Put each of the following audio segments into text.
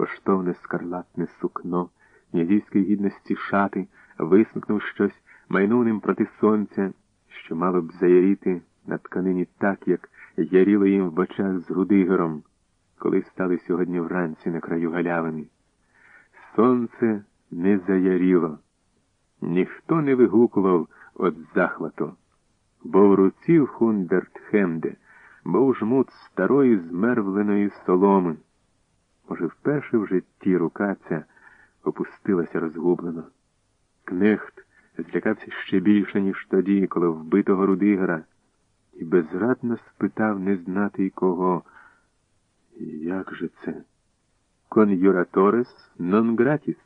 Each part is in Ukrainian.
коштовне скарлатне сукно, князівської гідності шати, висмикнув щось, майнув ним проти сонця, що мало б заяріти на тканині так, як яріло їм в очах з Рудигером, коли стали сьогодні вранці на краю галявини. Сонце не заяріло. Ніхто не вигукував від захвату, бо в руці Хундертхемде був жмут старої змервленої соломи. Може, вперше в житті рука ця опустилася розгублено. Кнехт злякався ще більше, ніж тоді, коли вбитого Рудигера, і безрадно спитав не знати й кого. Як же це? Кон'юраторес нон гратіс.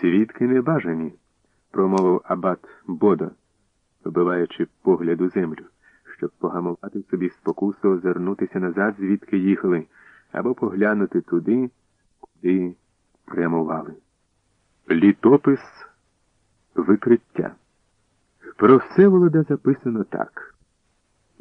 Свідки небажані, промовив абат Бодо, вбиваючи погляд у землю, щоб погамувати собі спокусу озирнутися назад, звідки їхали, або поглянути туди, куди прямували. Літопис викриття. Про Всеволода записано так.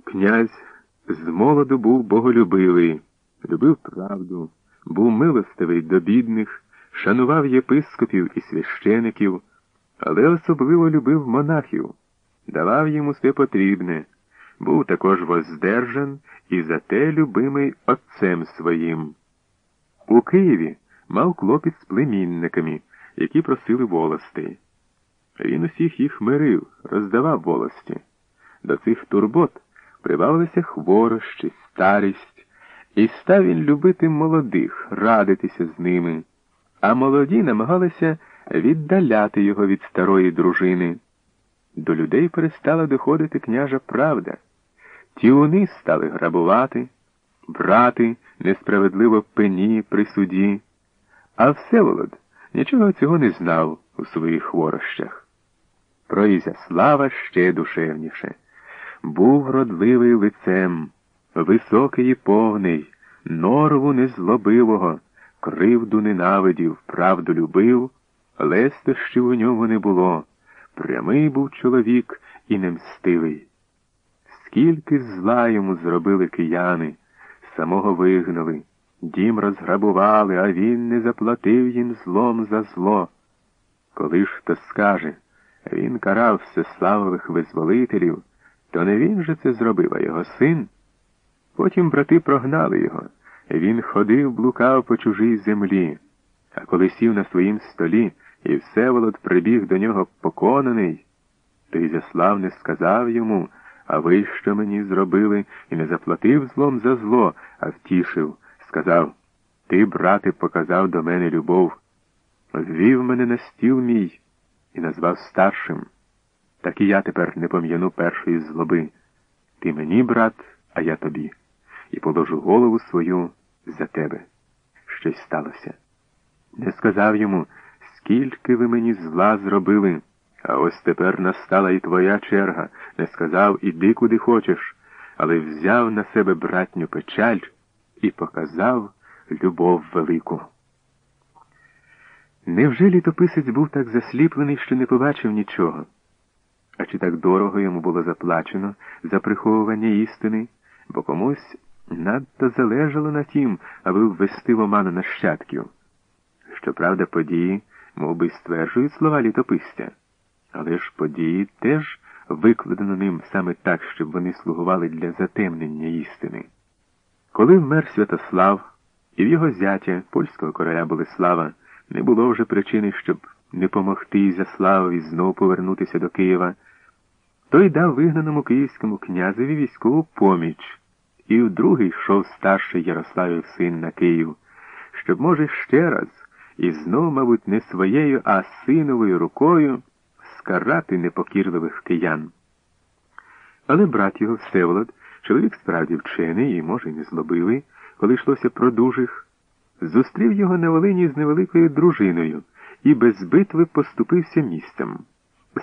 Князь з молоду був боголюбивий, любив правду, був милостивий до бідних, шанував єпископів і священиків, але особливо любив монахів, давав їм усе потрібне, був також воздержан і зате любимий отцем своїм. У Києві мав клопіт з племінниками, які просили волостей. Він усіх їх мирив, роздавав волості. До цих турбот прибавилися хворощі, старість, і став він любити молодих, радитися з ними, а молоді намагалися віддаляти його від старої дружини. До людей перестала доходити княжа правда. Тіуни стали грабувати, брати несправедливо пені при суді, а Всеволод нічого цього не знав у своїх хворощах. Про Ізяслава ще душевніше. Був родливий лицем, високий і повний, норву незлобивого, кривду ненавидів, правду любив, лестощів у ньому не було. Прямий був чоловік і немстивий. Скільки зла йому зробили кияни, самого вигнали, дім розграбували, а він не заплатив їм злом за зло. Коли ж хто скаже, він карав всеславових визволителів, то не він же це зробив, а його син. Потім брати прогнали його. Він ходив, блукав по чужій землі, а коли сів на своїм столі, і Всеволод прибіг до нього поконаний, то Ізяслав не сказав йому, а ви що мені зробили, і не заплатив злом за зло, а втішив, сказав Ти, брате, показав до мене любов, звів мене на стіл мій і назвав старшим. Так і я тепер не пом'яну першої злоби. Ти мені, брат, а я тобі, і положу голову свою за тебе. Щось сталося. Не сказав йому, скільки ви мені зла зробили, а ось тепер настала і твоя черга, не сказав іди куди хочеш, але взяв на себе братню печаль і показав любов велику. Невже літописець був так засліплений, що не побачив нічого? А чи так дорого йому було заплачено за приховування істини, бо комусь надто залежало на тім, аби ввести в оману нащадків? Щоправда, події, мов би, стверджують слова літописця, але ж події теж викладено ним саме так, щоб вони слугували для затемнення істини. Коли вмер Святослав і в його зятя, польського короля Болеслава, не було вже причини, щоб не помогти Ізяславові знов повернутися до Києва, той дав вигнаному київському князеві військову поміч, і вдруге йшов старший Ярославів син на Київ, щоб, може, ще раз, і знов, мабуть, не своєю, а синовою рукою скарати непокірливих киян. Але брат його Всеволод, чоловік справді вчений і, може, й не злобивий, коли йшлося про дужих, зустрів його на Волині з невеликою дружиною і без битви поступився місцем.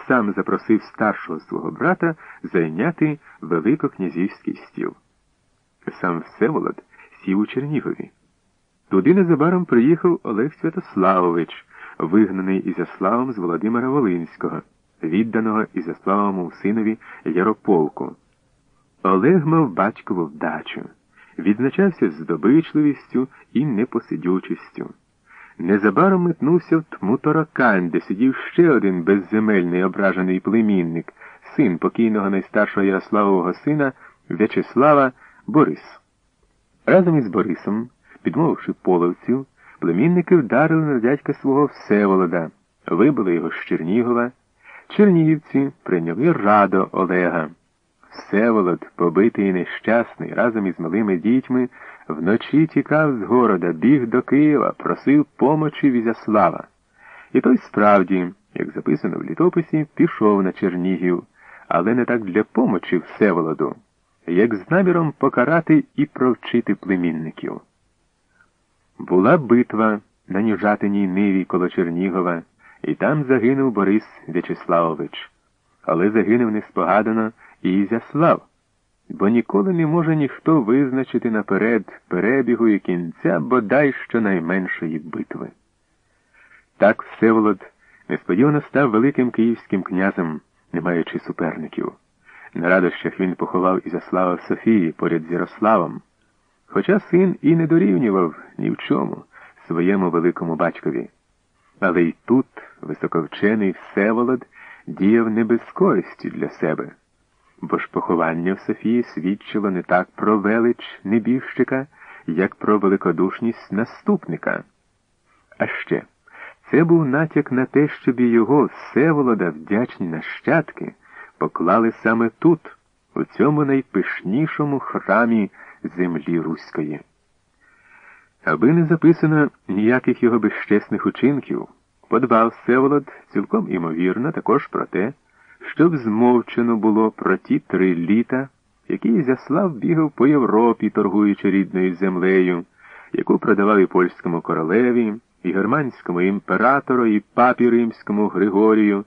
Сам запросив старшого свого брата зайняти великокнязівський стіл. Сам Всеволод сів у Чернігові. Туди незабаром приїхав Олег Святославович, вигнаний Ізяславом з Володимира Волинського, відданого Ізяславому синові Ярополку. Олег мав батькову вдачу, відзначався здобичливістю і непосидючістю. Незабаром метнувся в тму Торокань, де сидів ще один безземельний ображений племінник, син покійного найстаршого Ярославового сина В'ячеслава Борис. Разом із Борисом, підмовивши половців, племінники вдарили на дядька свого Всеволода, вибили його з Чернігова. Чернігівці прийняли радо Олега. Всеволод, побитий і нещасний, разом із малими дітьми, вночі тікав з города, біг до Києва, просив помочі Візяслава. І той справді, як записано в літописі, пішов на Чернігів, але не так для помочі Всеволоду, як з наміром покарати і провчити племінників. Була битва на Ніжатиній ниві коло Чернігова, і там загинув Борис В'ячеславович. Але загинув неспогадано і Ізяслав, бо ніколи не може ніхто визначити наперед перебігу і кінця бодай щонайменшої битви. Так Всеволод несподівано став великим київським князем, не маючи суперників. На радощах він поховав Ізяслава в Софії поряд з Ярославом, хоча син і не дорівнював ні в чому своєму великому батькові. Але й тут високовчений Всеволод діяв не без користі для себе, бо ж поховання в Софії свідчило не так про велич небіжчика, як про великодушність наступника. А ще це був натяк на те, щоб і його Всеволода вдячні нащадки поклали саме тут, у цьому найпишнішому храмі землі Руської. Аби не записано ніяких його безчесних учинків, подбав Всеволод цілком імовірно також про те, щоб змовчено було про ті три літа, які Зяслав бігав по Європі, торгуючи рідною землею, яку продавав і польському королеві, і германському імператору, і папі римському Григорію.